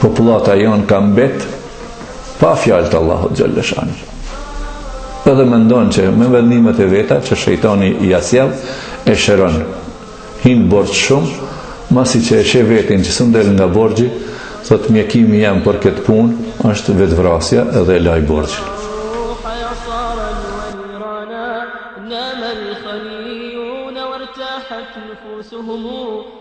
popullata jonë ka mbet pa fjalë të Allahut xhelleshanuhu. Edhe mendon që me vendimet e veta që shejtani ia sjell e shëron. Hin borxh shumë, masi që e sheh vetin që s'un del nga borxhi, thot mjekimi jem për këtë punë është vetvrasja edhe laj borxhin.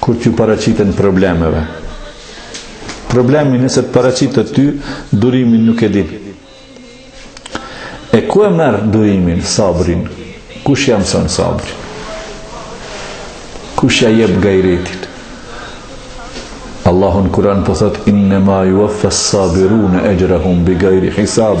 Kur t'ju paraqiten problemet. Problemi nëse të paraqitet ty, durimin nuk e di. E ku e merr durimin, sabrin? Kush ja mëson sabrin? Kush ja jep gajretin? Allahu në Kur'an po thot inna ma yuwaffa as-sabiruna ajrahum bighairi hisab.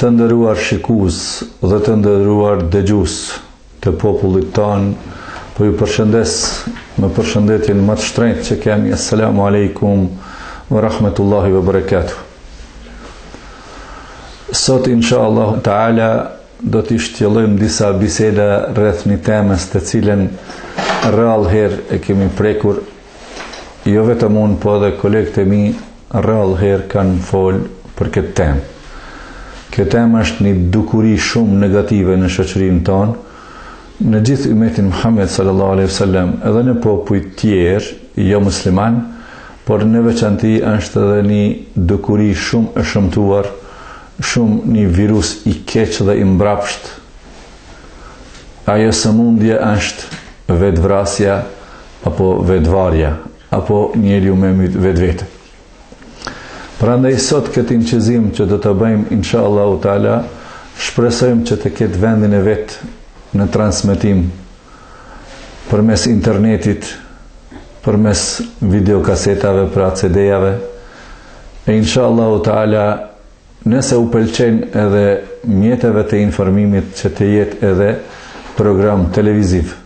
Të nderuar shikues dhe të nderuar dëgjues të popullit tonë, po ju përshëndes me përshëndetjen më të shtrenjtë që kemi. Asalamu alaykum wa rahmatullahi wa barakatuh. Sot inshallah taala do të shtjellojmë disa biseda rreth një teme të cilën rrallë herë e kemi prekur jo vetëm unë, po edhe kolegët e mi Rrallë herë kanë folë për këtë temë. Kjo temë është një dukuri shumë negative në shoqërinë tonë, në gjithë ymetin Muhammed sallallahu alaihi wasallam, edhe në popuj tjerë jo musliman, por në veçanti është edhe një dukuri shumë e shëmtuar, shumë një virus i keq dhe i mbrapsht. Ajo sëmundje është vetëvrasja apo vetëvarja, Apo njeriu me myt vetveten. Prandaj sot këtë inçizim që do ta bëjmë inshallahu taala, shpresojmë që të ketë vendin e vet në transmetim përmes internetit, përmes videokasetave, pra CD-jave. E inshallahu taala nëse u pëlqen edhe mjeteve të informimit që të jetë edhe program televiziv.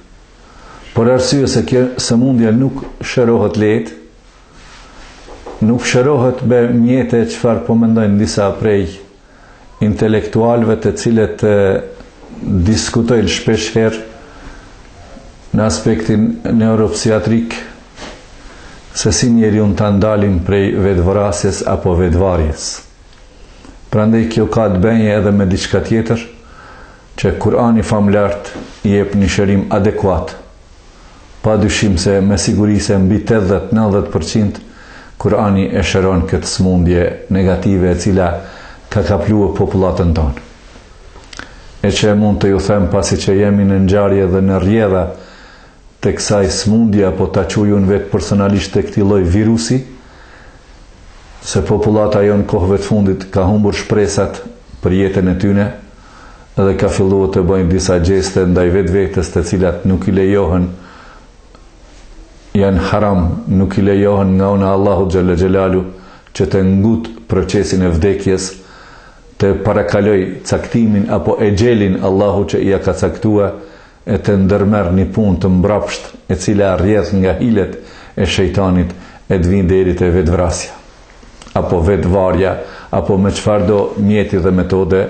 për arsye se kjo sëmundje nuk shërohet lehtë, nuk shërohet me mjete çfarë po mendojnë disa prej intelektualëve të cilët diskutojnë shpesh herë në aspektin neuropsiatrik se si njeriun ta ndalin prej vetëvrasjes apo vetëvarjes. Prandaj kjo ka të bëjë edhe me diçka tjetër, Që Kur'ani Famëlart i jep një shërim adekuat. Pa dyshim se me siguri se mbi tetëdhjetë, nëntëdhjetë për qind Kur'ani e shëron këtë smundje negative e cila ka kaplua popullatën tonë. E që mund të ju them pasi që jemi në ngjarje dhe në rrjedha të kësaj smundje apo ta quaj unë vetë personalisht të këtij lloj virusi, se popullata jonë kohëve të fundit ka humbur shpresat për jetën e tyne, dhe ka filluar të bëjë disa gjeste ndaj vetvetes të cilat nuk i lejohen janë haram, nuk i lejohen nga ana Allahut Xhel-le Xhelaluhu që të ngutë procesin e vdekjes, të parakalojë caktimin apo exhelin Allahu që ia ka caktua e të ndërmerr nji punë të mbrapshtë e cila rrjedh nga hilet e shejtanit e të vijë deri te vetëvrasja apo vetëvarja apo me çfarëdo mjeti dhe metode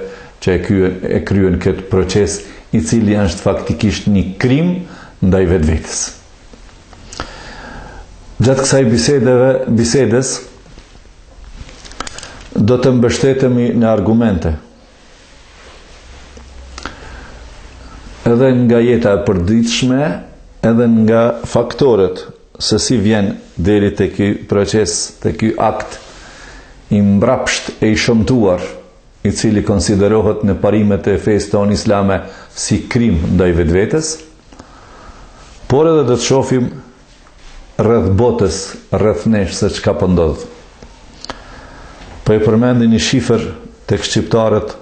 që e, e kryen këtë proces i cili është faktikisht një krim ndaj vetvetes. Gjatë kësaj bisedeve, bisedes do të mbështetemi në argumente. Edhe nga jeta e përditshme, edhe nga faktorët se si vjen deri te ky proces, te ky akt, i mbrapshtë e i shëmtuar, i cili konsiderohet në parimet e fesë tonë islame si krim ndaj vetvetes, por edhe do të shofim rreth botës, rreth nesh se çka po ndodh. Po e përmendi një shifër tek shqiptarët,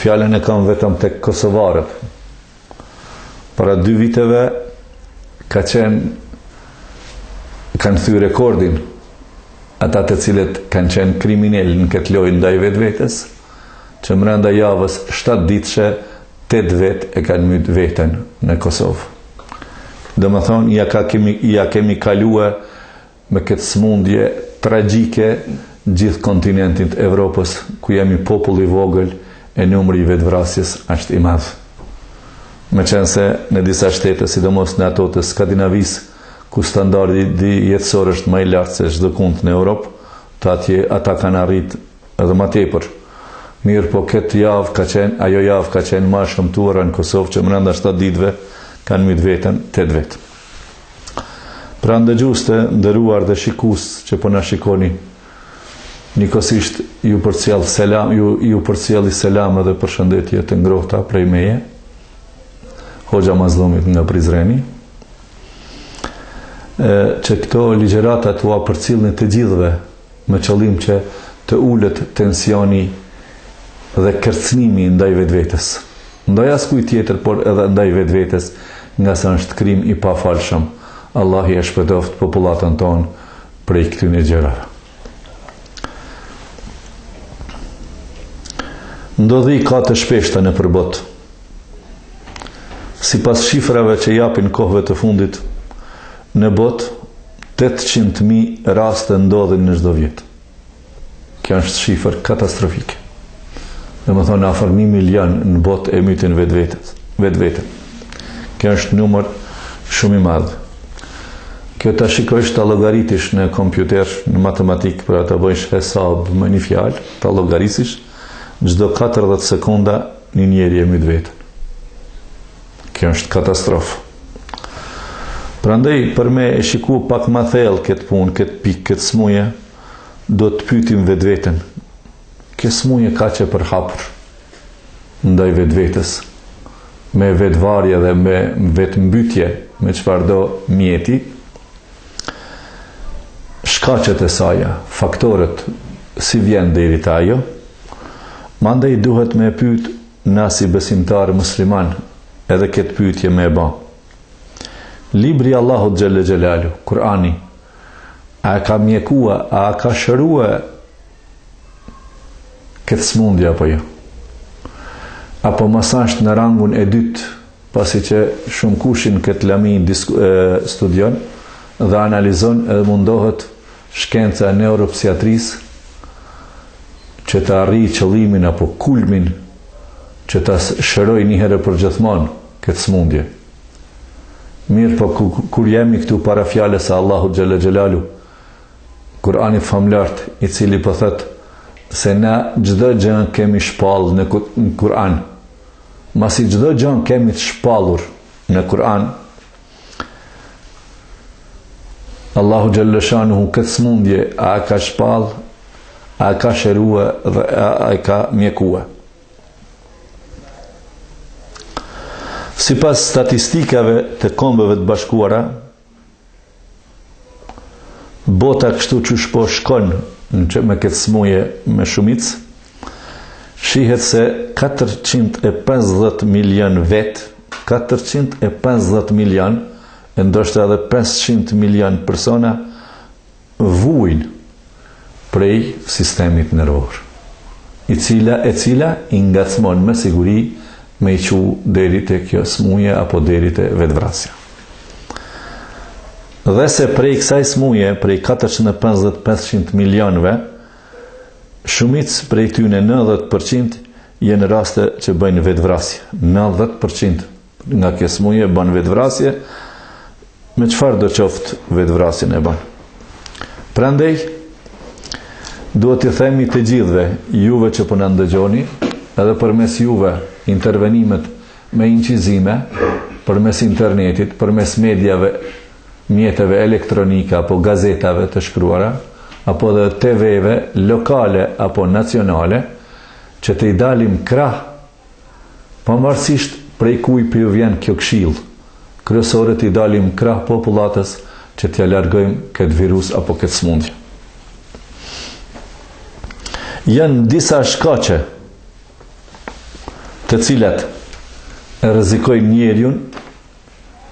fjalën e kam vetëm tek kosovarët. Para dy viteve ka qenë kanë thy rekordin ata të cilët kanë qenë kriminelë në këtë lojë ndaj vetvetes, që mbrenda javës 7 ditëshe Tetë vetë e kan myt veten në Kosovë. Domethënë ia ka kemi ia kemi kalua me këtë smundje tragjike gjithë kontinentit të Evropës ku jemi popull i vogël e numri i vetëvrasjes është i madh. Meqenëse në disa shtete sidomos në ato të Skandinavisë ku standardi di jetësor është më i lartë se çdokund në Europë të atje ata kanë arrit Edhe më tepër. Mirëpo këtë javë ka qenë, ajo javë ka qenë më e shëmtuara në Kosovë që brenda shtatë ditëve kanë myt veten tetë vetë. Pra ndëgjues të nderuar dhe shikues që po na shikoni, njëkohësisht ju përcjell selam, ju ju përcjelli selam edhe përshëndetje të ngrohta prej meje. Hoxha Mazlumit nga Prizreni. Ë që këto ligjërata t'ua përcillni të gjithëve me qëllim që të ulet tensioni dhe kërcënimi ndaj vetvetes. Ndaj askujt tjetër, por edhe ndaj vetvetes, ngase është krim i pafalshëm. Allahi e shpëtoftë popullatën tonë prej këtyre gjërave. Ndodhi ka të shpeshta nëpër botë. Sipas shifrave që japin kohëve të fundit, Në botë, tetëqind mijë raste ndodhin në çdo vjet. Kjo është shifër katastrofike. Domethënë afër 1 milion në botë e mytin vetveten. Kjo është numër shumë i madh. Kjo ta shikosh ta llogaritish në kompjuter, në matematikë pra ta bësh hesab me një fjalë, ta llogaritish çdo 40 sekonda një njeri e myt vetën. Kjo është katastrofë. Prandaj për me e shiku pak më thellë këtë punë, këtë pikë, këtë smuje, duhet të pyetim vetveten. Kjo smuje kaq e përhapur ndaj vetvetes me vetvarje dhe me vetmbytje, me çfarëdo mjeti, shkaqet e saja, faktorët si vjen deri te ajo, mandej duhet me pyet Na si besimtarë musliman edhe ketë pyetje me e ba. Libri i Allahut xhelle xhelalu, Kur'ani, a e ka mjekua, a e ka shërua këtë smundje apo jo? Apo masi asht në rangun e dytë, pasi që shumë kush në këtë lami studion dhe analizon edhe mundohet Shkenca e neuropsikiatrisë që ta arrijë qëllimin apo kulmin që ta shërojë një herë përgjithmonë këtë smundje. Mirëpo kur jemi këtu para fjalës së Allahut xhelle xhelalu, Kur'anit famlartë, i cili po thotë se na çdo gjë kemi shpallë në Kur'an. Masi çdo gjë kemi të shpallur në Kur'an, Allahu xhelle shanuhu këtë smundje a e ka shpall, a e ka shërue dhe a, a ka mjekue. Sipas statistikave të Kombeve të Bashkuara, Bota kështu qysh po shkon me këtë smuje me shumicë, shihet se 450 milion vetë, 450 milion, e ndoshta edhe 500 milion persona, vujnë. prej sistemit nervor, i cila e cila i ngacmon me siguri me i çu deri te kjo smuje apo deri te vetëvrasja. Dhe se prej kësaj smuje, prej katërqind e pesëdhjetë pesëqind milionëve, shumic prej tyne nëdhjetë për qind jenë raste që bëjnë vetëvrasje, nëdhjetë për qind! Nga kjo smuje ban vetvrasje, me çfarë do qoftë vetvrasjen e ban. Prandaj duhet t'i themi të gjithëve, juve që po na ndëgjoni, edhe përmes juve intervenimet me incizime, përmes internetit, përmes mediave, mjeteve elektronike apo gazetave të shkruara, apo dhe TV-ve lokale apo nacionale, që t'i dalim krah Pavarësisht prej kujt po ju vjen kjo këshillë, kryesore t'i dalim krah popullatës që t'ia largojmë këtë virus apo këtë smundje. Janë disa shkaqe të cilat e rrezikojnë njeriun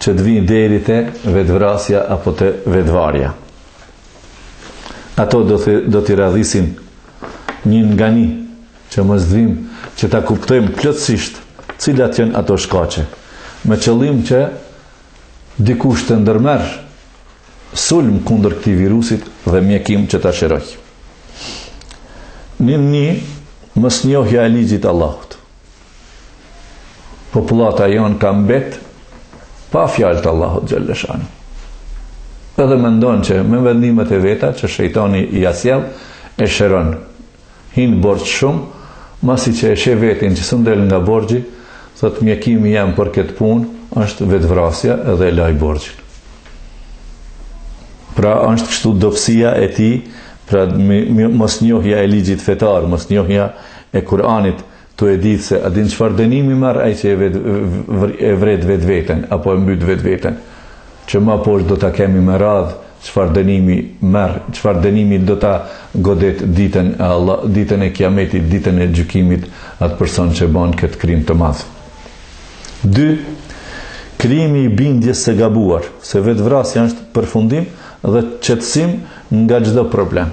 që të vijë deri te vetvrasja apo te vetvarja. Ato do të do të radhisin një nga një që mos vijmë që ta kuptojmë plotësisht cilat janë ato shkaqe, me qëllim që dikush të ndërmerr sulm kundër këtij virusit dhe mjekim që ta shërojë. Një, mosnjohja e ligjit Allahut. Popullata jonë ka mbet pa fjalë të Allahut xhelleshanuhu. Edhe mendon që me vendimet e veta që shejtani ia sjell e shëron Hin borxh shumë, masi që e sheh veten që s'un del nga borxhi, thotë mjekimi jem për këtë punë është vetëvrasja edhe e laj borxhin. Pra është kështu dobësia e tij, pra mosnjohja e ligjit fetar, mosnjohja e Kur'anit, Tu e ditë se a din çfarë dënimi merr ai që e vret vetveten apo e mbyt vetveten. Që më poshtë do t'i kemi me radhë çfarë dënimi merr, çfarë dënimi do ta godet ditën e Allah, ditën e Kiametit, ditën e gjykimit atë person që ban këtë krim të madh. Dy, Krimi i bindjes së gabuar, se vetvrasja është përfundim dhe qetësim nga çdo problem.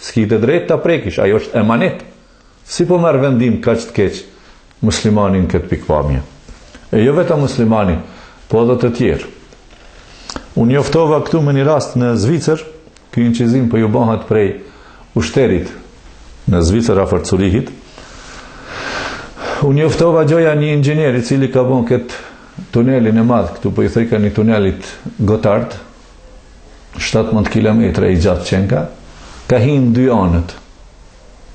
S'ki të drejtë ta prekish, ai është emanet. Si po merr vendim kaq të keq muslimani në këtë pikëpamje? E jo vetëm muslimani, po edhe të tjerë. Unë njoftova këtu me një rast në Zvicër, ky incizim po ju bëhet prej Usterit në Zvicër afër Cyrihit. Unë njoftova gjoja një inxhinier i cili ka bën këtë tunelin e madh, këtu po i thojkan tunelit Gotard, shtatëmbëdhjetë kilometra i gjatë qenka, ka hi n' dy anët.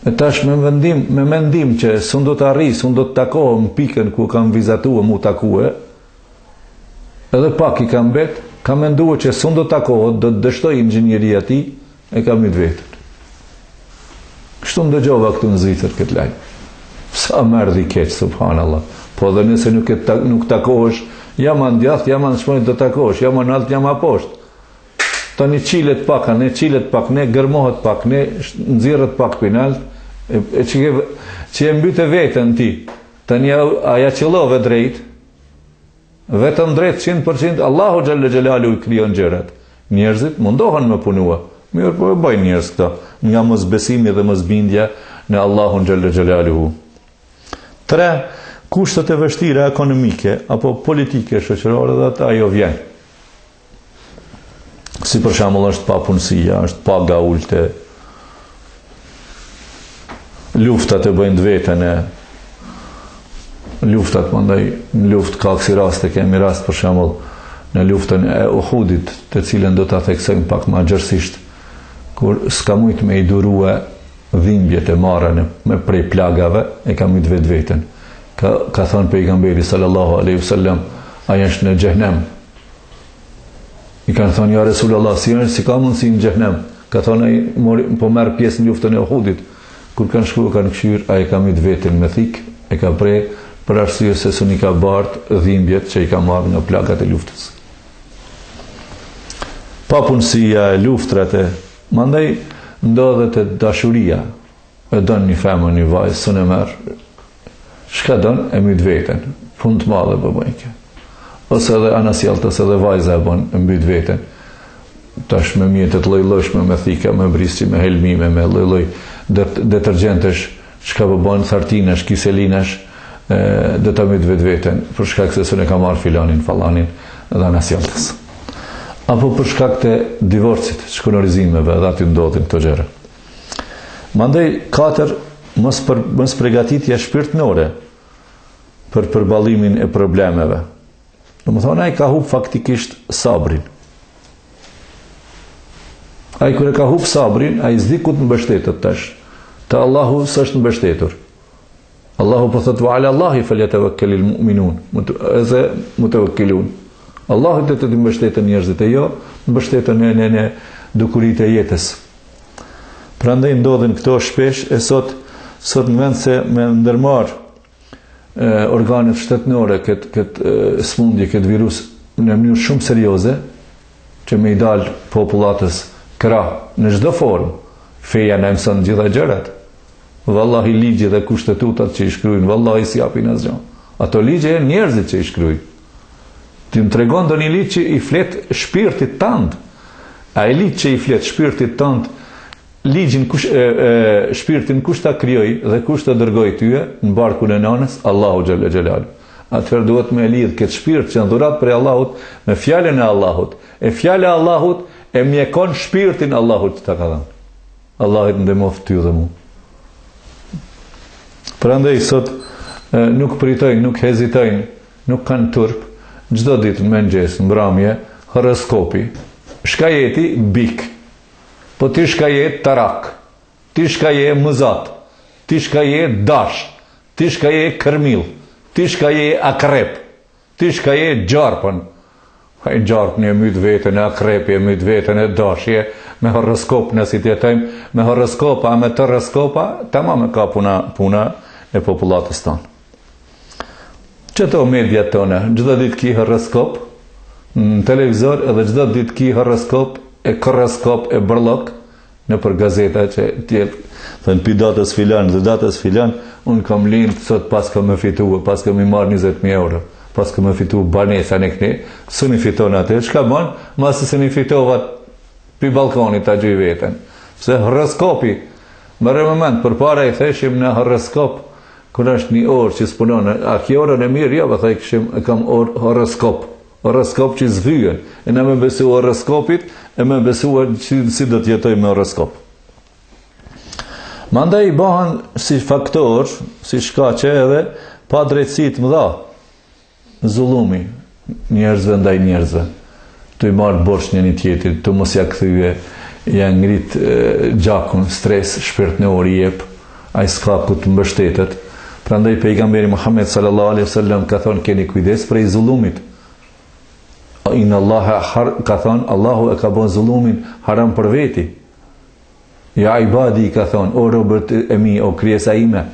E tash me vendim, me mendim që s'un do të arri, s'un do të takohen në pikën ku kam vizatua m'u takue, edhe pak i kam bet, kam mendua që s'un do të takohet, do të dështoj inxhinieria e tij, E ka myt veten. Kështu ndëgjova këtu në Zvicër këtë lajm. Sa më erdhi keq, subhanallah. Po dhe nëse nuk e ta, nuk takohesh, ja ma n'djathtë, ja ma n'shmajtë të takohesh, ja ma nalt, ja ma poshtë. Tani çilet pak, çilet pak, gërmohet pak, nxirret pak përnalt, e, e çka, që e mbyte veten ti. Tani ja qëllove drejt, Vetëm drejt qind për qind Allahu xhel-le xhelaluhu i krijon gjërat. Njerëzit mundohen me punue, mirëpo e bëjnë njerëz këtë, nga mosbesimi dhe mosbindja në Allahun xhel-le xhelaluhu. Tre, kushtet e vështira ekonomike apo politike shoqërore dhe ajo vjen. Si për shembull është papunësia, është pa gaulte, luftat e bëjnë të vetën e luftat, mandej, në luftë ka kësi rast e kemi rast për shembull në luftën e Uhudit, të cilën do të theksojmë pak ma gjërësisht, kur s'ka mujt me i durue dhimbjet e marra në, me prej plagëve, e ka myt vetë veten. Ka, ka thonë Pejgamberi, sallallahu alejhi ve selem, ai është në xhehnem, I kanë thonë, ja Resulallah, si është, si ka mundësi në xhehnem? Ka thonë, more, po merr pjesë në luftën e Uhudit. Kur kanë shku, kanë kqyrë, ai ka myt veten me thikë, e ka pre, për arsye se s'un i ka bartë dhimbjet që i ka marrë nga plagët e luftës. Papunësia e luftrat e, mandej, ndodh edhe dashuria, E don një femër, një vajzë, s'un e merr, çka bon e myt veten, punë të madhe po bën kjo. Ose edhe anasjelltas, ose edhe vajza e bon, e myt veten, tash me mjete të llojllojshme, me thika, me brisqe, me helmime, me lloj-lloj detergjentësh, çka përmbajnë thartinash, kiselinash, dhe ta mytë vetë veten, për shkak se s'un e ka marrë filanin, falanin, dhe anasjelltas. Apo për shkak të divorcit, shkurorëzimeve, dhe aty ndodhin këto gjëra. Mandej, katër, mos, për, mos pregatitja shpirtnore për përballimin e problemeve. Domethonë, ai ka hup faktikisht sabrin. Ai kur e ka hup sabrin, ai s'di ku të mbështetet tash. Te Allahu s'është mbështetur. Allahu po thotë ala Allahi falyatawakkalul mu'minun, edhe mutawakkilun. Allahu do të mbështeten njerëzit e jo mbështeten në në dukuritë e jetës. Prandaj ndodhin këto shpesh e sot sot në vend se me ndërmarrë organet shtetërore këtë kët, smundje, këtë virus në mënyrë shumë serioze që me i dalë popullatës krah në çdo formë feja na mëson gjitha gjërat Vallahi ligji dhe kushtetutat që i shkruajnë vallahi s'japin asgjë. Ato ligje janë njerëzit që i shkruajnë. Ti më tregon ndonjë ligj që i flet shpirtit tënd. Ai ligj që i flet shpirtit tënd, ligjin kush e, e shpirtin kush ta krijoi dhe kush të dërgoi ty në barkun e nënës, Allahu xhalla xhelal. Atëherë duhet me lidh këtë shpirt që është dhuratë prej Allahut me fjalën e Allahut. E fjala e Allahut e mjekon shpirtin Allahut që ta ka dhënë. Allahu të ndihmoftë ty dhe mua. Prandaj sot nuk pritojnë, nuk hezitojnë, nuk kanë turp, çdo ditë në mëngjes, në mbrëmje, horoskopi. Shka je ti bik. Po ti shka je tarak. Ti shka je mëzat. Ti shka je dash. Ti shka je kërmill. Ti shka je akrep. Ti shka je gjarpën. Ai gjarpni e myt veten e akrepi e myt veten e dash je me horoskop na si të jetojmë me horoskopa a me toroskopa tamam e ka puna puna e popullatës tonë qëto mediat tona çdo ditë ki horoskop në televizor edhe çdo ditë ki horoskop e koroskop e bërllok nëpër gazeta që tjetë, dhe prej datës filan dhe datës filan, unë kam lindë sot pas kam me fitu, pas kam me marrë 20.000 euro, pas kam me fitu banesa mirë, kur s'e fiton atë, shka ban, masi s'i fitova pi ballkonit e gjuj veten, se horoskopi, merreni me mend, përpara i thoshim na horoskop, kur është një orë që s'punon, a kjo ora e mirë, jo, thojshim, e kam orë horoskop, Horoskop që zhgënjen e na me besu horoskopit e me besu si, si do të jetoj me horoskop. Mandej bëhen si faktor, si shkaqe edhe padrejtësi të mëdha. Zullumi njerëzve ndaj njerëzve. Tu i marrë borxh njëni-tjetrit, tu mos ja kthy, ja ngrit gjakun, stres, shpirt nuk i jep, Ai s'ka ku të mbështetet. Prandaj Pejgamberi Muhammed sallallahu alaihi wasallam ka thënë keni kujdes prej zullumit. Inna Allaha har ka thënë Allahu e ka bë zullumin haram për veti. Ja ibadi ka thënë o robët e mi o krijesat e mia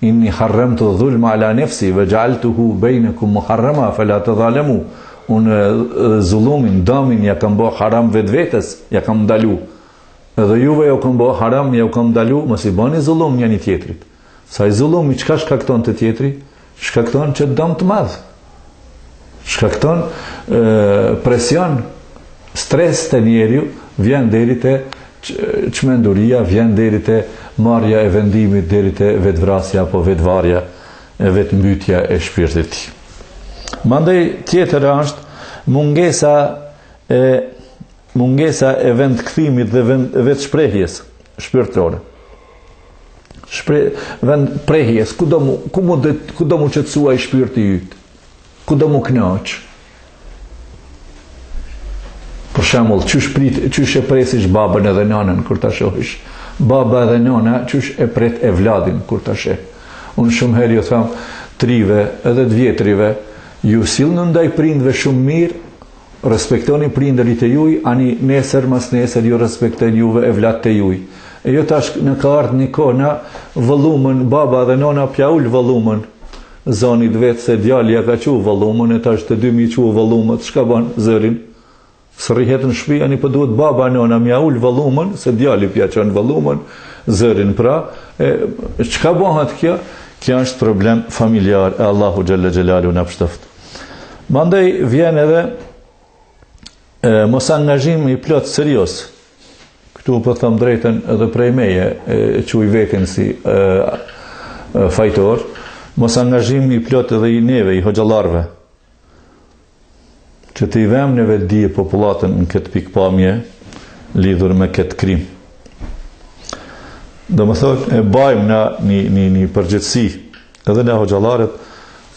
inni harramtu dhulma ala nafsi wa ja'altuhu bainakum muharrama fala tadhalamu un zullumin damin ja kam bë haram vetvetes ja kam ndalu Edhe juve jau kam bo haram jau kam ndalu mos i bani zullum njani tjetrit se ai zullumi çka shkakton te tjetri shkakton që dëm të madh shkakton presion stres te njeriu vjen deri te çmenduria vjen deri te marrja e vendimit deri te vetvrasja apo vetvarja e vetmbytja mbytja e shpirtit tij mandej tjetër është mungesa e Mungesa e vend kthimit dhe vend, vetë shprehjes shpirtërore. Shpre, vend prehjes, ku do mu, ku mu, dhe, ku do mu qetësu shpirti jot, ku do mu knaqë. Për shembull, qysh, prit, qysh e pretsh babën edhe nanën, kur të shohish. Baba edhe nana, qysh e pret evladin, kur të sheh. Unë shumë herë ju tham të rive edhe të vjetrive, ju sillnu ndaj prindve shumë mirë, Respektoni prindërit e juj ani neser mas neser ju respektojnë juve evlatë e juj e jo tash na ka ardh një kohë na volumin baba dhe nona po ja ul volumin zanit vet se djali ja ka çu volumin e tash të dy me i çu volumet çka ban zërin srrihet në shpi ani po duhet baba e nona me ja ul volumin se djali po ja çon volumin zërin pra e çka bahet kjo kjo është problem familjar e Allahu xhelle xhelaluhu na pshtoftë. Mandej vjen edhe e, mos angazhim i plotë serioz. Këtu po tham të drejtën edhe prej meje, e, e çuj veten si e, e, fajtor, mos angazhim i plotë edhe i neve, i hoxhallarëve. Që t'i vemë në vetëdije popullatën në këtë pikpamje lidhur me këtë krim. Domethonë, e bajmë na një, një, një përgjegjsi Edhe na hoxhallarët,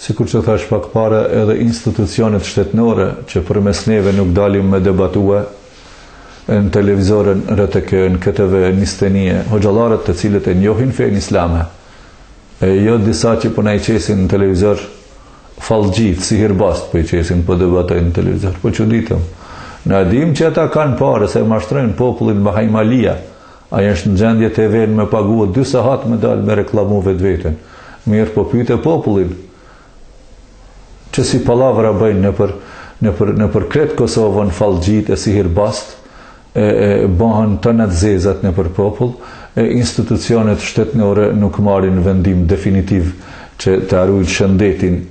sikur që thashë pak para edhe institucionet shtetërore që përmes neve nuk dalim me debatue në televizore në RTK, në KTV, në Istenie, hoxhallarët të cilët e njohin fenë islame, e jo disa që po na i qesin në televizor fallxhitë, sihirbazët po i qesin, po debatojnë në televizor. Po çuditem. Na e dim që ata kanë pare se e mashtrojnë popullin me hajmalia. Ai është në gjendje TV-në me pagu dy sahat me dalë me reklamu vetveten. Mirëpo pyte popullin që si pallavra bëjnë nëpër nëpër nëpër kretë Kosovën fallxhitë e sihirbazët e, e bahen tana të zezat nëpër popull, e institucionet shtetërore nuk marrin vendim definitiv që ta rujnë shëndetin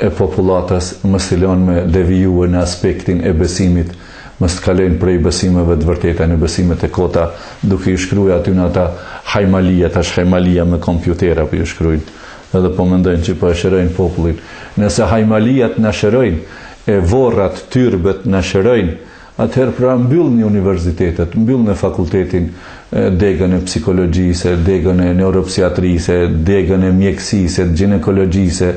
e popullatës mos t'i lonë me devijue në aspektin e besimit, mos të kalojnë prej besimeve të vërteta në besime të kota, duke ju shkrue aty në ato hajmalia, tash hajmalia me kompjutera po ju shkrujnë, edhe po mendojnë që po e shërojnë popullin. Nëse hajmaliat na shërojnë, e vorrat, tyrbet na shërojnë, Atëherë pra mbyllni universitetet, mbyllni fakultetin, degën e psikologjise, degën e neuropsiatrise, degën e mjekësise, gjinekologjise,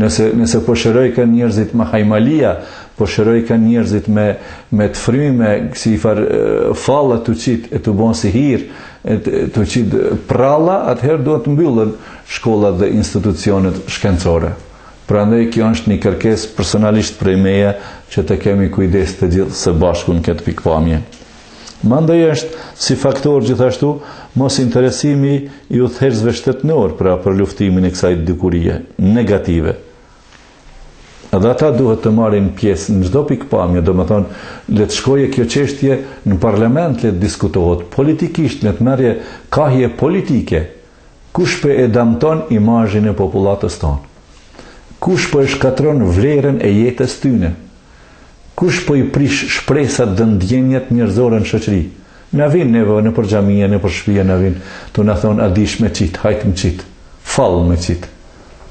nëse, nëse po shërojkan njerëzit me hajmalia, po shërojkan njerëzit me, me të frymë, si farë falla të qit e të bon sihir, të qit pralla, atëherë duhet të mbyllen shkollat dhe institucionet shkencore. Prandaj kjo është një kërkesë personalisht prej meje që të kemi kujdes të gjithë së bashku në këtë pikëpamje. Mandej është si faktor gjithashtu mosinteresimi i udhëheqësve shtetnorë pra për luftimin e kësaj dukurie negative. Edhe ata duhet të marrin pjesë në çdo pikëpamje, domethënë le të shkojë kjo çështje në parlament le të diskutohet politikisht, le të merrje kahje politike Kush po e damton imazhin e popullatës tonë? Kush po e shkatërron vlerën e jetës tyne? Kush po i prish shpresat dhe ndjenjat njerëzore në shoqëri? Na vijnë neve nëpër xhamia, nëpër shpia na vijnë tu na thonë a dish me qit, hajt me qit, fall me qit.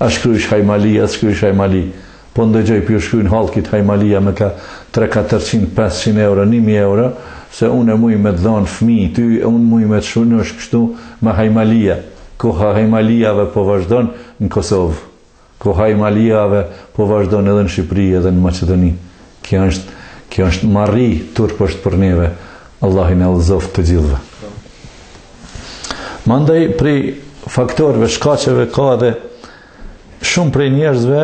A shkrujsh hajmali, a s'shkrujsh hajmali, Po ndëgjoj po ju shkrujnë hallkit hajmalia me ka tre, katërqind pesëqind euro një mijë euro se une muj me të dhanë fëmijë ty e unë muj me të shnosh kështu me hajmalia koha hajmaliave po vazhdon në Kosovë koha hajmaliave po vazhdon edhe në Shqipëri edhe në Maqedoni kjo është kjo është marri turp është për neve Allahi na udhëzoftë të gjithve mandaj prej faktorve shkaqeve ka edhe Shumë prej njerëzve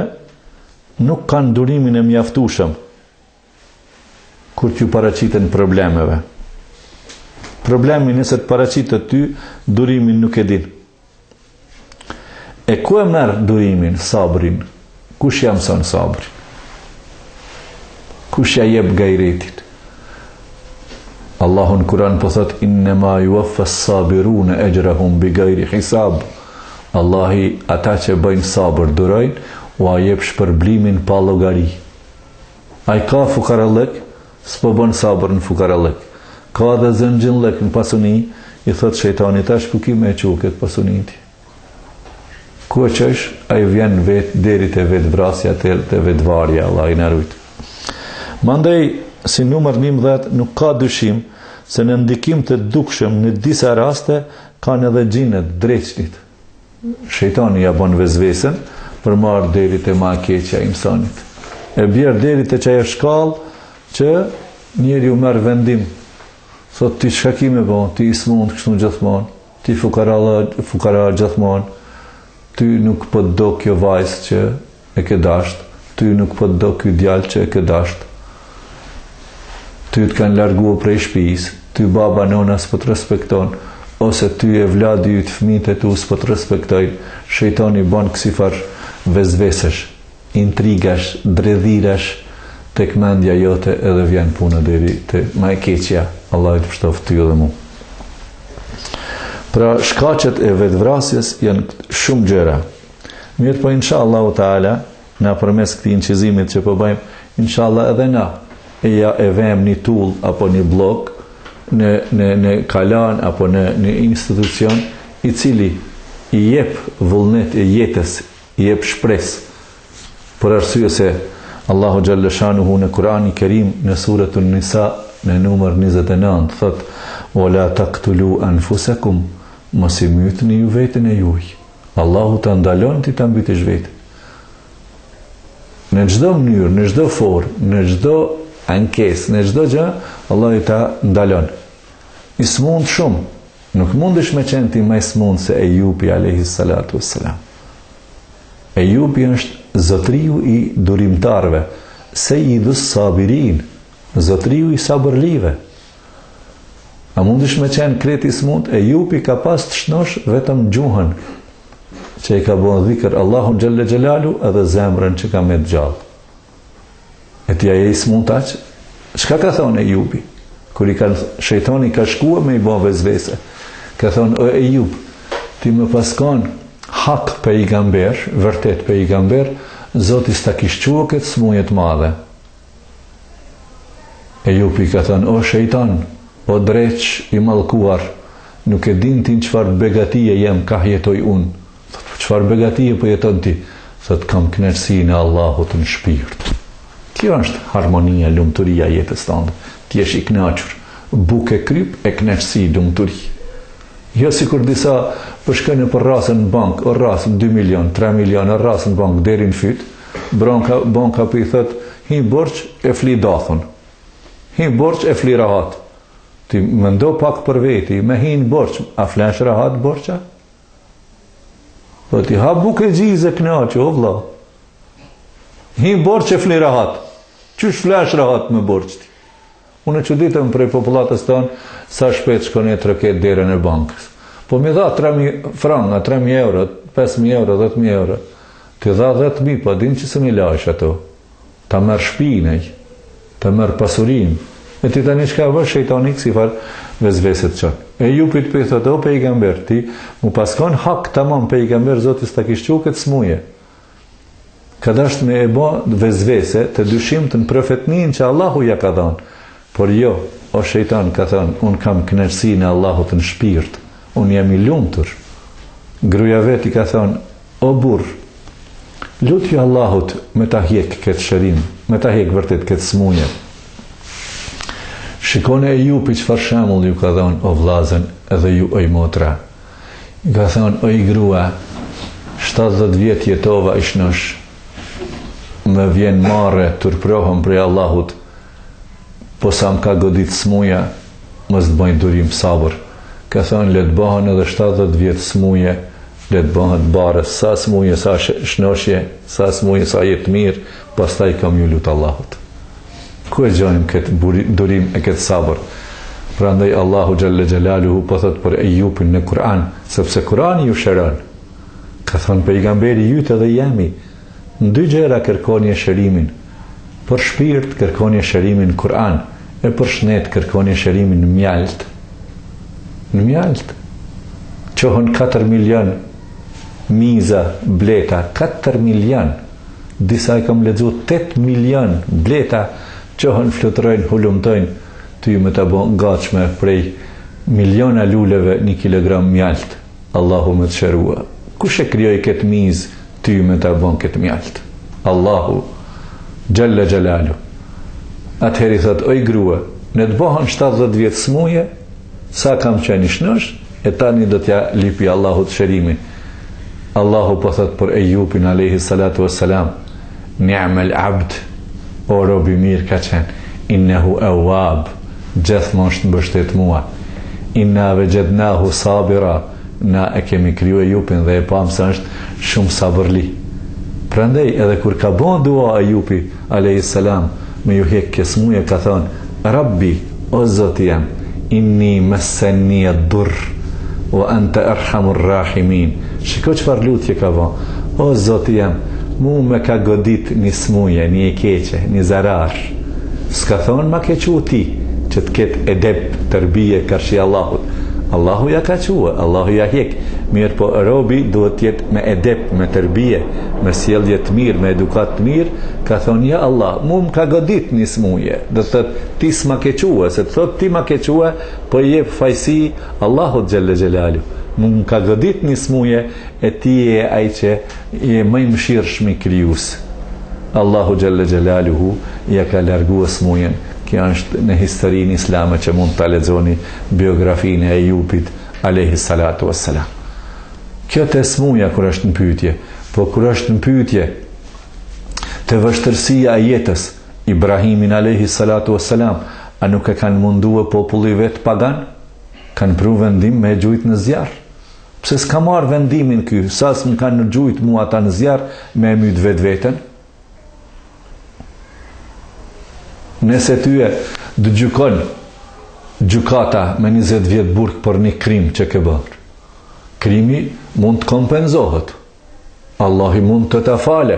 nuk kanë durimin e mjaftueshëm kur t'ju paraqiten problemeve. Problemi nëse të paraqitet ty, durimin nuk e din. E ku e merr durimin, sabrin? Kush ja mson sabrin? Kush ja jep gajretin? Allahu në Kur'an po thot inna ma yuwaffa as-sabirun ajrahum bighayri hisab. Allahi ata që bëjnë sabër durojnë, u a jep shpërblimin pa llogari. Ai ka fukarallëk, s'po bën sabër në fukarallëk. Ka edhe zengjinllëk në pasuni, i thot shejtani tash ku ki me e çu këtë pasuni ti. Ku e çësh, ai vjen vet deri te vetvrasja te vetvarja, Allahu na rujtë. Mandej, si numër 11 nuk ka dyshim se në ndikim të dukshëm në disa raste kanë edhe xhinët, dreqnit. Shejtani ja bën vesvesen për me e marrë deri te ma e keqja e insanit. E bjer deri te qajo shkallë që njeriu merr vendim. Thotë ti çka ki me bon, ti i smunë kështu gjithmonë. Ti fukara gjithmonë ty nuk po të do kjo vajzë që e ke dasht ty nuk po të do ky djalë që e ke dasht ty të kanë largua prej shpis ty baba nona s'po të respekton ose ty evladi yt fëmijët e tu s'po të respektojnë shejtoni ban kësifar vesvesesh intrigash, dredhirash te mendja jote edhe vjen puna deri te ma e keqja, Allahu të pshtoftë ty edhe mu. Pra shkaqet e vetëvrasjes janë shumë gjëra. Mirëpo insha Allahu Teala, na përmes këtij incizimit që po bëjmë, insha Allah edhe na ja vëmë një tull apo një blok në në në kalan apo në në institucion i cili i jep vullnet e jetës I jep shpresë, për arsye se Allahu xhalla shanuhu në Kur'ani Kerim në surën An-Nisa në numër njëzet e nëntë thotë: "Wa la taqtulu anfusakum", Mos i mytni ju veten e juaj. Allahu ta ndalon ti ta mbytësh veten. Në çdo mënyrë, në çdo formë, në çdo ankesë, në çdo gjë, Allahu ta ndalon. I smund shumë, Nuk mundesh me qenë ti më i smundë se Ejupi alejhi salatu ue selam. Ejupi është zotëriu i durimtarëve, Sejjidu Sabirin, zotëriu i sabërlive. A mundesh me qenë krejt i smundë? Ejupi ka pas të shnosh vetëm gjuhën që i ka bo dhikër Allahun xhelle xhelaluhu edhe zemrën që ka met gjallë. E ti a je i smut aq? Çka ka thonë Ejubi? Kur i shejtoni ka shkua me i bo vesvese. Ka thonë o Ejub, ti me pas kon hak pejgamber, vërtet pejgamber, Zoti s'ta kish çua këtë smuje të madhe. Ejubi ka thonë o shejton, o dreq i mallkuar, nuk e din ti n'çfarë begatie jem kah jetoj unë. Thotë, Çfarë begatie po jeton ti? Thotë, Kam kënaqësinë e Allahut në shpirt. Kjo është harmonia, lumturia e jetës tënde. Të jesh i kënaqur. Bukë e kryp e kënaqësi, lumturi. Jo sikur disa po shkojnë e po rrasen në bankë, o rrasen dy milionë, tre milionë, o rrasen në bankë deri në fyt, bronka, banka po i thotë, hi borxh e fli dathun. Hi borxh e fli rahat. Ti mendo pak për veti, me hi në borxh, a flesh rahat borxha? Po ti ha bukë e gjizë e knaqu, o vla. Hi borxh e fli rahat. Qysh flesh rahat me borxh ti. Unë çuditem prej popullatës tonë, sa shpejt shkon e troket derën e bankës. Po mi dha 3.000 franga, 3.000 euro, 5.000 euro, 10.000 euro. T'i dha 10.000, po din qysh e m'i lajsh ato. ta merr shpinë ej ta merr pasurin e ti tani çka vë shejtani kësi far vezvese të çon Ejup i thot o pejgamber ti mu paskon hak tamam pejgamber zoti s'ta kish çu ket smuje ka dasht me e bë vezvese të dyshimtën profetnin që Allahu ja ka dhan Por jo, o shejtan, ka thënë, unë kam kënaqësinë e Allahut në shpirt, unë jam i lumtur. Gruaja vet i ka thënë, o burrë, lutju Allahut me ta hjek këtë shërim, me ta hjek vërtet këtë smuje. Shikone Ejupin çfar shembull ju ka dhënë o vllazën edhe ju oj motra. I ka thënë, oj grua, 70 vjet jetova i shnosh, më vjen marre, turprohem prej Allahut, Po sa më ka godit smuja, mos të baj durim sabër. Ka thënë le të bëhen edhe 70 vjet smuje, le të bëhen të bare, sa smuje, sa shnoshje, sa smuje, sa jetë të mirë, pastaj kam me ju lut Allahut. Ku e gjojmë këtë durim e këtë sabër? Prandaj Allahu xhalle xhelaluhu po thot për Ejupin në Kur'an, sepse Kur'ani ju shëron. Ka thënë pejgamberi jyt edhe jemi, Në dy gjëra kërkonie shërimin, për shpirt kërkonie shërimin në Kur'an, e për shnet kërkonie shërimin në mjaltë. Në mjaltë çohen katër milion miza bleta, katër milion, disa e kam lexu tetë milion bleta çohen fluturojnë, hulumtojnë, ty me ta bo gatshëm prej miliona luleve një kilogram mjaltë. Allahu me të shërua kush e krijoi ketë mizë ty me ta bon ketë mjaltë Allahu xhalla xhalalu atëherë i thot oj grua le të bohën shtatëdhjetë vjet smuje sa kam qenë i shnosh e tani do t'ja lypi Allahut shërimin Allahu po thot për Ejupin alejhi salatu wassalam Ni'mel abd, o rob i mirë ka qenë, innehu ewwab, gjithmonë është mbështet mua, inna wejadnahu sabira, na e kemi kriju Ejupin dhe e pamë se është shumë sabërli. Prandej edhe kur ka ba dua Ejupi, alejhis selam, me ju hjek kjo smuja ka thanë, Rabbi, O Zoti jem, inni messenni ad-durr, wa ente erhamur rahimin, shiko çfarë lutje ka ba, O Zoti jem, mu më ka godit një smuje, një e keqe, një zarar. S'ka thonë ma ke çu ti, që të ketë edeb, terbije, karshi Allahut. Allahu ja ka çu e Allahu ja hjek, mirëpo robi duhet të jetë me edeb, me terbije, me sjellje të mirë, me edukatë të mirë, ka thonë ja Allah, mu më ka godit një smuje, do të thotë, Ti s'ma ke çue se të thotë ti ma ke çue po i jep fajësi Allahut xhelle xhelalu mu më ka godit një smuje e ti je ai që je më i mëshirshmi krijus Allahu xhelle xhelaluhu ja ka largu smujen kjo është në historinë islame që mund ta lexoni biografinë e Ejupit alejhi salatu wasalam kjo te smuja kur është në pyetje po kur është në pyetje te vështirësia e jetës Ibrahimin alejhi salatu ue selam, a nuk e kanë mundue populli i vet pagan? Kanë pru vendim me e gjujt në zjarr. Pse s'ka marrë vendimin ky, sa s'më kanë gjujt mua ata në zjarr me e myt vetveten? Nëse ty edhe të gjykon gjykata me 20 vjet burg për një krim që ke bërë. Krimi mund të kompenzohet. Allahi mund të të fale.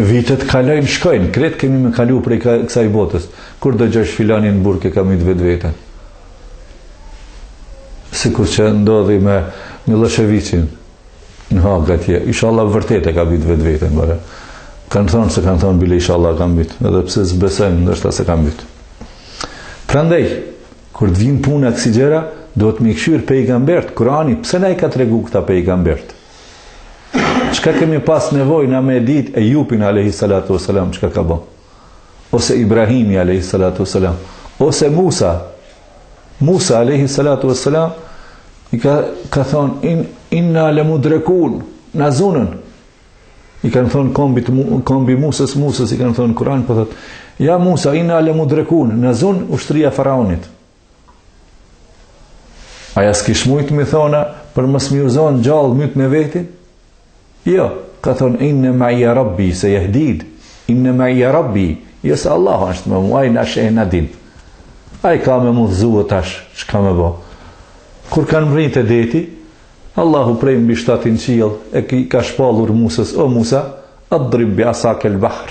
Vitet kalojnë, shkojnë, krejt kemi me kalu prej kësaj botës. Kur dëgjojsh filani n'burg e ka myt vetveten. Sikur që ndodhi me Miloševiqin në Hagë atje. Ishallah vërtet e ka myt vetveten. Bare. Kanë thonë s'e kanë thonë bile ishallah e ka myt. Edhe pse së besojnë, ndoshta s'e ka myt. Prandaj, kur të vinë puna kësi gjëra, duhet me i këqyr pejgamberët, Kurani, pse na i ka tregu këta pejgamberët? Çka kemi pas nevojë na me ditë Ejupi alayhi salatu wasalam çka ka bë? Ose Ibrahimi alayhi salatu wasalam, ose Musa. Musa alayhi salatu wasalam i ka ka thon in inna la mudrakun na zunë. I kanë thon kombi kombi Musës Musës i kanë thon Kur'an po thot ja Musa inna la mudrakun na zun ushtria e faraonit. Ai a s'kish mujtë me thonë për mos me u zonë gjallë myt me veti? Jo, ka thonë, inne maija rabbi sejehdin, inne maija rabbi, jo se Allah është me mu, Ai na sheh e na din. Ai ka me m'udhëzue tash, çka me bo? Kur kanë mbërri te deti, Allahu prej mbi shtatin qiell, i ka shpallur Musës, o Musa, idrib bi asakel bahr.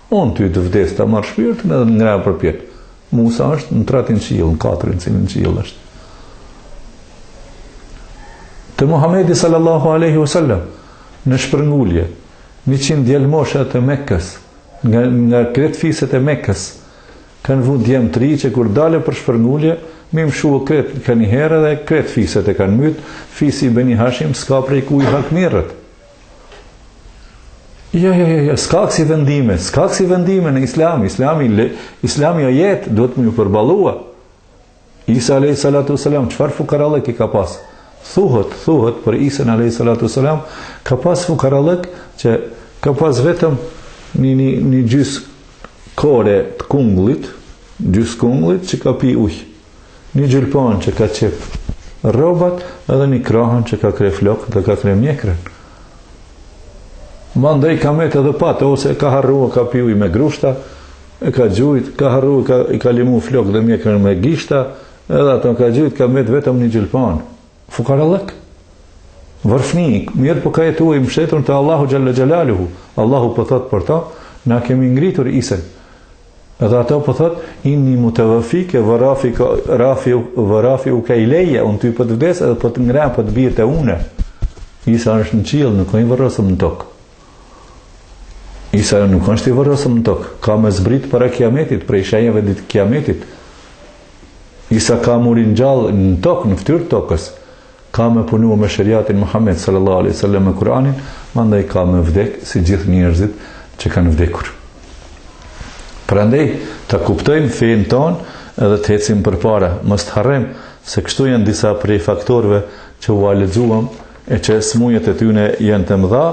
Unë ty të vdes ta marr shpirtin edhe të ngre përpjetë. Musa është në tretin qiell, në katrin cilin qiell është. Te Muhamedi sallallahu alaihi wasallam në shpërngulje, 100 djelmosha të Mekës, nga nga krejt fiset e Mekës, kanë vu djem të rinj që kur të dalë për shpërngulje, me i mëshue krejt ka një herë dhe krejt fiset e kanë myt, fisi i Beni Hashim s'ka prej kujt hakmirret. Jo, jo, jo, jo, s'ka kësi vendime, s'ka kësi vendime në islam, islami, le, islami o jetë, duhet me u përballua. Isa alej salatu selam, qëfar fukarallëk i ka pas? Thuhet, thuhet për Isën alejhi salatu selam, ka pas fukarallëk që ka pas vetëm një, një, një gjysë kore të kungllit, gjysë kungllit që ka pi ujë. Një gjylpanë që ka qep rrobat edhe një krahën që ka kre flokët dhe ka kre mjekrën. Mandej ka met edhe pat, ose e ka harru e ka pi ujë me grushta, e ka gjujt, e ka harru e ka, i ka lëmu flokët dhe mjekrën me gishta, edhe atë e ka gjujt, ka met vetëm një gjylpanë. Fukarallëk. Vorfni, mirëpo ka jetu i mshetur te Allahu xhelle xhelaluhu. Allahu po thotë për ta, na e kemi ngritur Isën. Edhe aty po thotë, inni muteveffike ve rafi, rafi, ve rafiuke ilejje, unë ty po të vdes edhe po të ngre, po të bie te unë. Isa është në qiell, nuk o i vorrosëm në tokë. Isa nuk është i vorrosëm në tokë. Ka me zbrit para kiametit, prej shenjave ditës kiametit. Isa ka me u ringjall në tokë, në ftyrë të tokës. Ka me punu me sheriatin e Muhammed sallallahu alejhi wasallam me Kur'anin, mandaj ka me vdek si gjithë njerëzit që kanë vdekur. Prandaj ta kuptojmë fenë tonë edhe të ecim përpara, mos të harrojmë se kështu janë disa prej faktorëve që ua lexuam e që sëmujat e tyne janë të mëdha,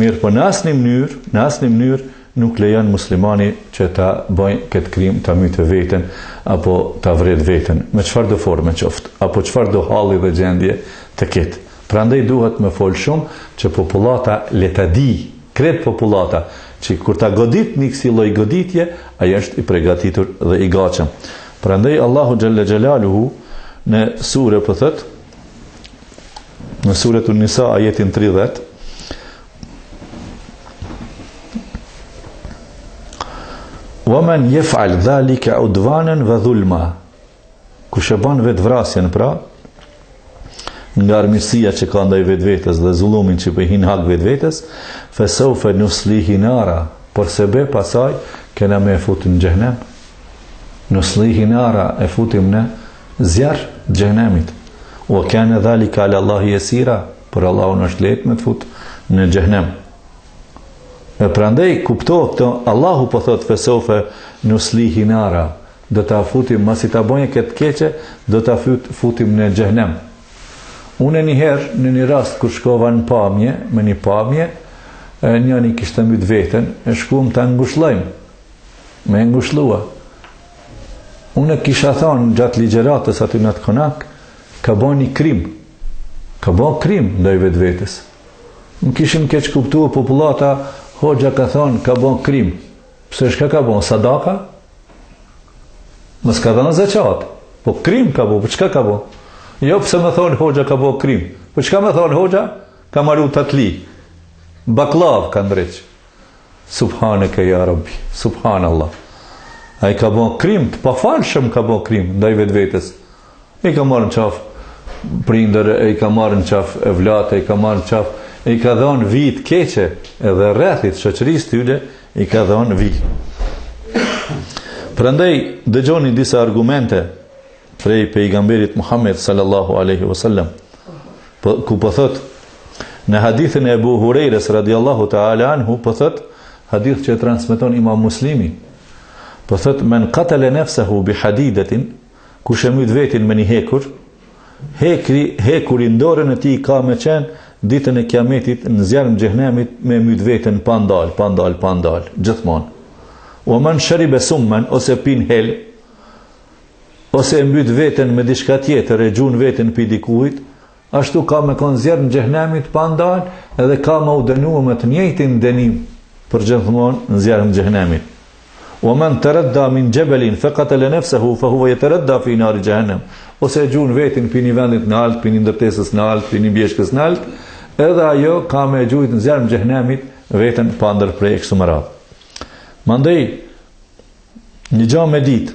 mirëpo në asnjë mënyrë, në asnjë mënyrë Nuk lejohet muslimani që ta bëjë këtë krim ta mytë veten apo ta vret veten, me çfarëdo forme qoftë, apo çfarëdo halli dhe gjendje të ketë. Prandej duhet me fol shumë që popullata le ta dijë, krejt popullata, që kur ta godit një kësi lloj goditje, ai është i pregatitur dhe i gatshëm. Prandej Allahu xhelle xhelaluhu në sure po thotë, në suretun Nisa ajetin tridhjetë, Wa man yaf'al dhalika udwanan wa dhulma. Kush e bën vetëvrasjen pra nga armiqësia që ka ndaj vetvetes dhe zullumin që po i hin hak vetvetes, fa sawfa nuslihi nara, për sebep asaj kena me e fut në xhenem. Nuslihi nara e futim në zjarr të xhenemit. Wa kana dhalika ala Allahi yasira. Për Allahun është lehtë me të fut në xhehenem. E prandaj kupto këto, Allahu po thotë fe sevfe nuslihi nara, do ta futim masi ta bëjë këtë të keqe, do ta fut, futim në xhehenem. Unë një herë në një rast kur shkova në pamje, me një pamje, njëri kishte mbyt veten, e shkuam ta ngushllojm. Me ngushllua. Unë kisha thënë gjatë ligjëratës aty në atë konak, Ka ba një krim. Ka ba krim ndaj vetvetes. Më kishin keqkuptue popullata, Hoxha ka thënë ka ba krim. Pse çka ka ba? Sadaka? Mos ka dhënë zeqat. Po krim ka bo, po çka ka bo? Jo pse me thonë hoxha ka bo krim. Po çka me thonë hoxha? Ka maru tatli. Baklav ka ndreq. Subhaneke ja Rabbi. Subhanallah. Ai ka bo krim, të pafalshëm ka bo krim, ndaj vetvetes. I ka marrë në qafë prindër, e ka marrë në qafë e vllatë, e ka marrë në qafë, i ka dhonë vijë t'keqe edhe rrethit, shoqërisë tyre, i ka dhonë vijë. Prandaj dëgjoni disa argumente prej pejgamberit Muhammed sallallahu alaihi wasallam. Po ku po thot në hadithin e Abu Hurairës radhiyallahu ta'ala anhu po thot hadith që e transmeton Imam Muslimi. Po thot men qatala nafsahu bi hadidatin Kush e mbyt vetin me një hekur, hekri, hekuri në dorën e tij ka me qenë ditën e Kiametit në zjarrin e Xhehenemit me e myt veten pa ndal, pa ndal, pa ndal, gjithmonë. Wa men sharibe summen ose pin helm, ose e mbyt veten me diçka tjetër, e gjun veten pi dikujt, Ashtu ka me kon zjarrm xhehennemit pa ndal edhe ka me u denue me të njëjtin dënim për gjithmon në zjarrm xhehennemit. Wa men teredda min jebelin fe katele nefsehu fe huve jeteredda fi nari xhehennem. Ose e gjun vetin pi një vendit nalt, pi një ndërtesës nalt, pi një bjeshkës nalt, edhe ajo ka me e gjujt në zjarrm xhehennemit veten pa ndërpre e kështu me radhë. Mandej, një gja me dit,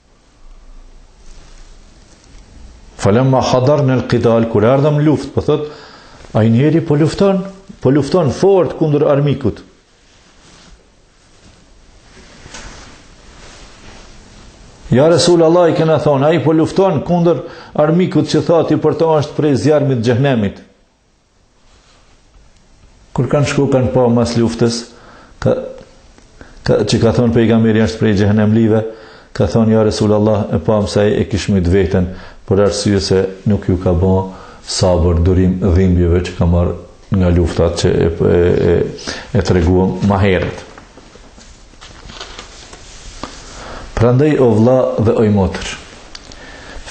Falemma hadarnel kital, kur erdhëm n'luft, po thot, ai njeri po lufton, po lufton fort kundër armikut. Ja Resul Allah i kena thonë, ai po lufton kundër armikut që the ti për to është prej zjarmit xhehnemit. Kur kanë shku, kanë pa mas luftës, ka, ka, që ka thonë pejgamberi është prej xhehenemlive, ka thonë ja Resul Allah e pamë se e kish myt veten, për arsye se nuk ju ka ba sabër durim dhimbjeve që ka marrë nga luftat që e, e, e, e treguam ma herët. Prandaj o vlla dhe oj motër,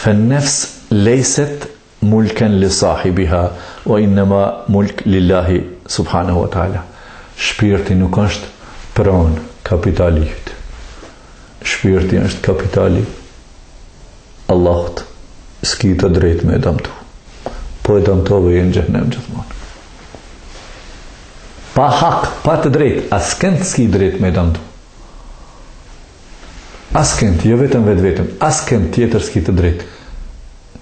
fe nefs lejset Mulken li sahibiha wa innema mulk lillahi subhanahu wa taala. Shpirti nuk është pronë kapitali yt. Shpirti është kapitali Allahut. S'ki të drejtë me e dëmtu. Po e dëmtove e në xhehnem gjithmonë. Pa hak, pa të drejtë, askënd s'ki drejtë me e dëmtu. Askënd, jo vetëm vetveten, askënd tjetër s'ki të drejtë.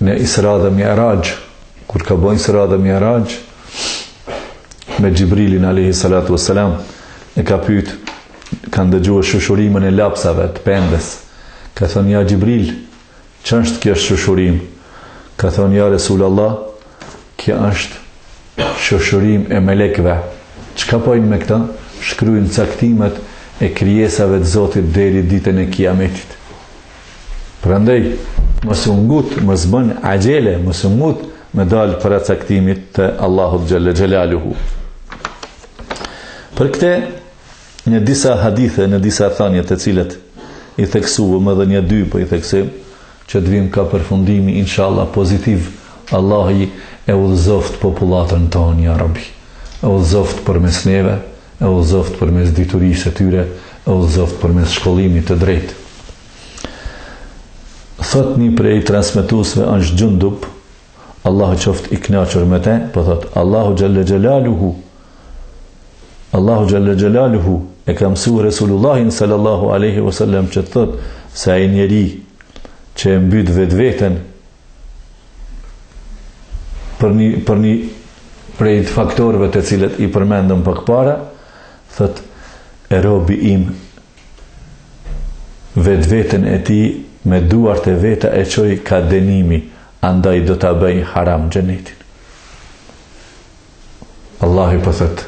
në Isra dhe Mi'raj, kur ka bo Isra dhe Mi'raj me Xhibrilin alayhi salatu wassalam, e ka pyet, ka ndëgjuar shushurimën e lapsave të pendes. Ka thonë ja Xhibril, ç'është kjo shushurim? Ka thonë ja Resulullah, kjo është shushurim e melekëve. Çka bojnë me këta? Shkruajnë caktimet e krijesave të Zotit deri ditën e Kiametit. Prandaj, mos u ngut, mos bën axhele, mos u ngut me dalë para caktimit të Allahut Xhelle Xhelaluhu. Për këte, në disa hadithe, në disa thanie të cilat i theksuam edhe një dy po i theksojmë, që të vim ka përfundimi, inshallah, pozitiv, Allahi e udhëzoftë popullatën tonë, ja rabi, e udhëzoftë përmes neve, e udhëzoftë përmes diturisë së tyre, e udhëzoftë përmes shkollimit të drejtë. Thot një prej transmetuesve është Xhundub, Allahu qoftë i kënaqur me të, po thot Allahu xhalla xhelaluhu Allahu xhalla xhelaluhu e ka msu Resulullahin sallallahu alaihi wasallam që thot se ai njeri që e mbyt vetveten për një për një prej faktorëve të cilat i përmendëm pak para, thotë robi im vetveten e tij me duart e veta e çoi ka dënimi, andaj do t'ia bëj haram xhenetin. Allahi po thot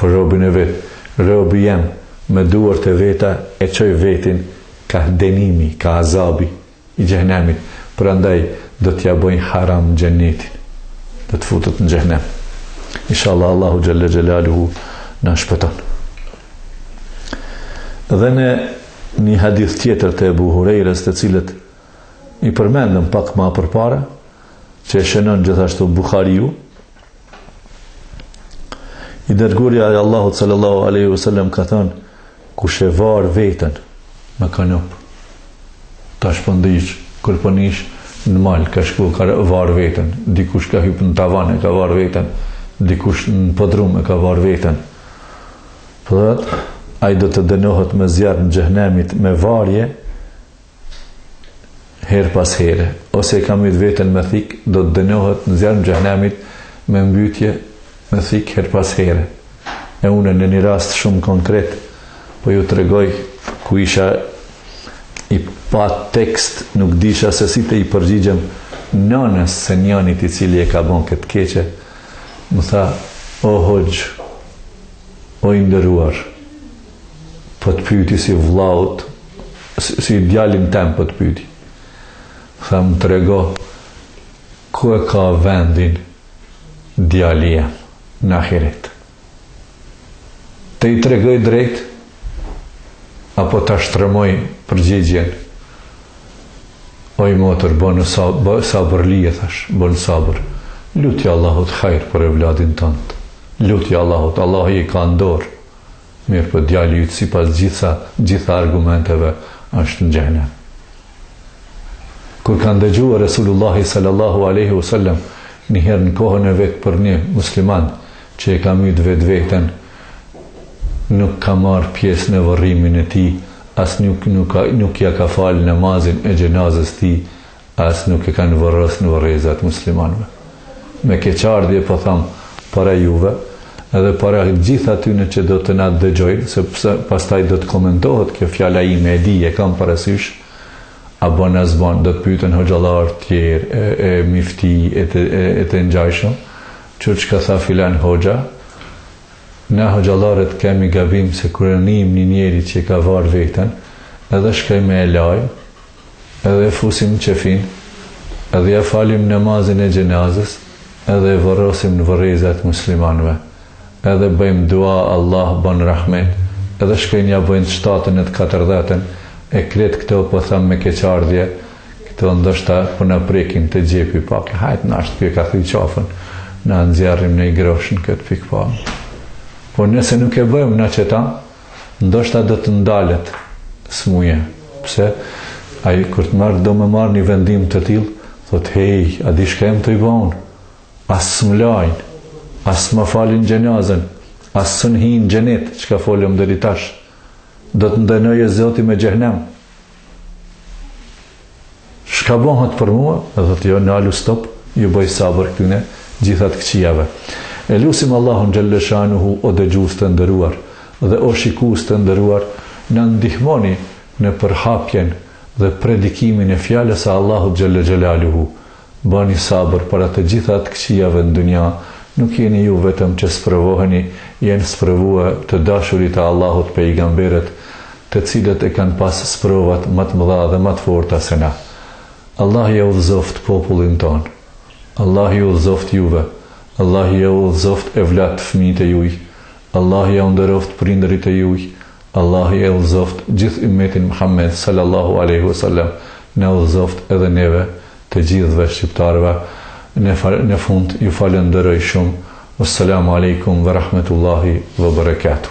për robin e vet, robi jem me duart e veta e çoi vetin ka dënimi, ka azabi, Xhehenemit, prandaj do t'ia bëj haram xhenetin, do të futet në xhehenem. Inshallah Allahu xhelle xhelaluhu na shpëton. Dhe në një hadith tjetër të Ebu Hurejres të cilët i përmendëm pak ma përpara, që e shënon gjithashtu Bukhariu, i dërguari i Allahut sallallahu aleyhi wa sallam ka thonë, Kush e var veten me kanop tash po nish kur po nish në mal ka shku ka var veten dikush ka hyp në tavan e ka var veten dikush në podrum e ka var veten po ai do të dënohet me zjarr të xhehenemit me varje herë pas here, ose e ka mytë veten me thikë, do të dënohet në zjarr të xhehenemit me mbytje me thikë herë pas here. E unë në një rast shumë konkret, po ju tregoj ku isha i pa tekst, nuk disha se si t'i përgjigjem nanës së njanit i cili e ka bon këtë keqe, më tha, o hoxhë, o i nderuar, Po të pyti si vllaut, si, si djalin tem po të pyti. Më trego, ku e ka vendin djali jem në ahiret. T'i tregoj drejt, apo ta shtremoj përgjigjen, oj motër, bën sabër, sabër li e thashë, bën sabër, lutju Allahut hajr për evladin tënd, lutju Allahut, Allahi ka n'dorë, Mirëpo djali yt sipas gjitha, gjitha argumenteve është në xhehenem. Kur ka ndëgjuar Resulullahi sallallahu alejhi ue sellem një herë në kohën e vet për një musliman që e ka myt vetveten nuk ka marrë pjesë në varrimin e tij as nuk nuk nuk ia ka falë namazin e xhenazës tij As nuk e kanë vorrosë në vorrezat e muslimanëve. Me keqardhje po them para juve dhe para gjithë atyne që do të na dëgjojnë, sepse pastaj do të komentohet kjo fjala ime, e di, e kam parasysh, a bën a s'bën, do të pyeten hoxhallarë të tjerë, e, e mifti, e të, e, e të ngjajshëm, që çka tha filan hoxha, na hoxhallarët kemi gabim se kur në një njeri që ka varë veten, edhe shkojmë e lajmë, edhe e fusim në qefin, edhe ia falim namazin e xhenazës, edhe e varrosim në varreza të muslimanëve, edhe bëjmë dua Allah bën rahmet, edhe shkojmë ia bëjmë të shtatën e të katërdhetën, e krejt këto po them me keqardhje, këto ndoshta po na prekin te xhepi pak, e hajt mâ, ashtu e ka thy qafën, na nxjerrim naj grosh në këtë pikë po. Po nëse nuk e bëjmë na qeta, Ndoshta do të ndalet sëmundja, pse ai kur të marrë, do me marrë një vendim të tillë, thotë hej, a di çka jam tuj bo unë? As s'më lajnë, as s'më falin xhenazën, as s'un hi n'xhenet, çka folëm deri tash. Do të m'dënojë Zoti me xhehenem. Çka bëhet për mua? E thotë, jo, nalu, stop, i bëj sabër këtyne gjitha të këqijave. E lusim Allahun xhelle shanuhu o dëgjues të nderuar dhe o shikues të nderuar, na ndihmoni në përhapjen dhe predikimin e fjalës së Allahut xhelle xhelaluhu. Bëni sabër para të gjitha të këqijave në dynja, nuk jeni ju vetëm që sprovoheni, janë sprovue të dashurit e Allahut pejgamberet të cilët e kanë pas sprovat ma të mëdha dhe ma të forta se na. Allah ja udhëzoftë popullin tonë. Allah ju udhëzoftë juve. Allah ja udhëzoftë evlatë fëmijët e juj. Allahu jau nderoftë prindërit e juaj Allahu e udhëzoftë gjithë ymmetin e Muhammedit sallallahu alejhi ve sellem na udhëzoftë edhe neve të gjithëve shqiptarëve në në fund ju falënderoj shumë Wassalamu alejkum ve rahmetullahi ve berekatuh.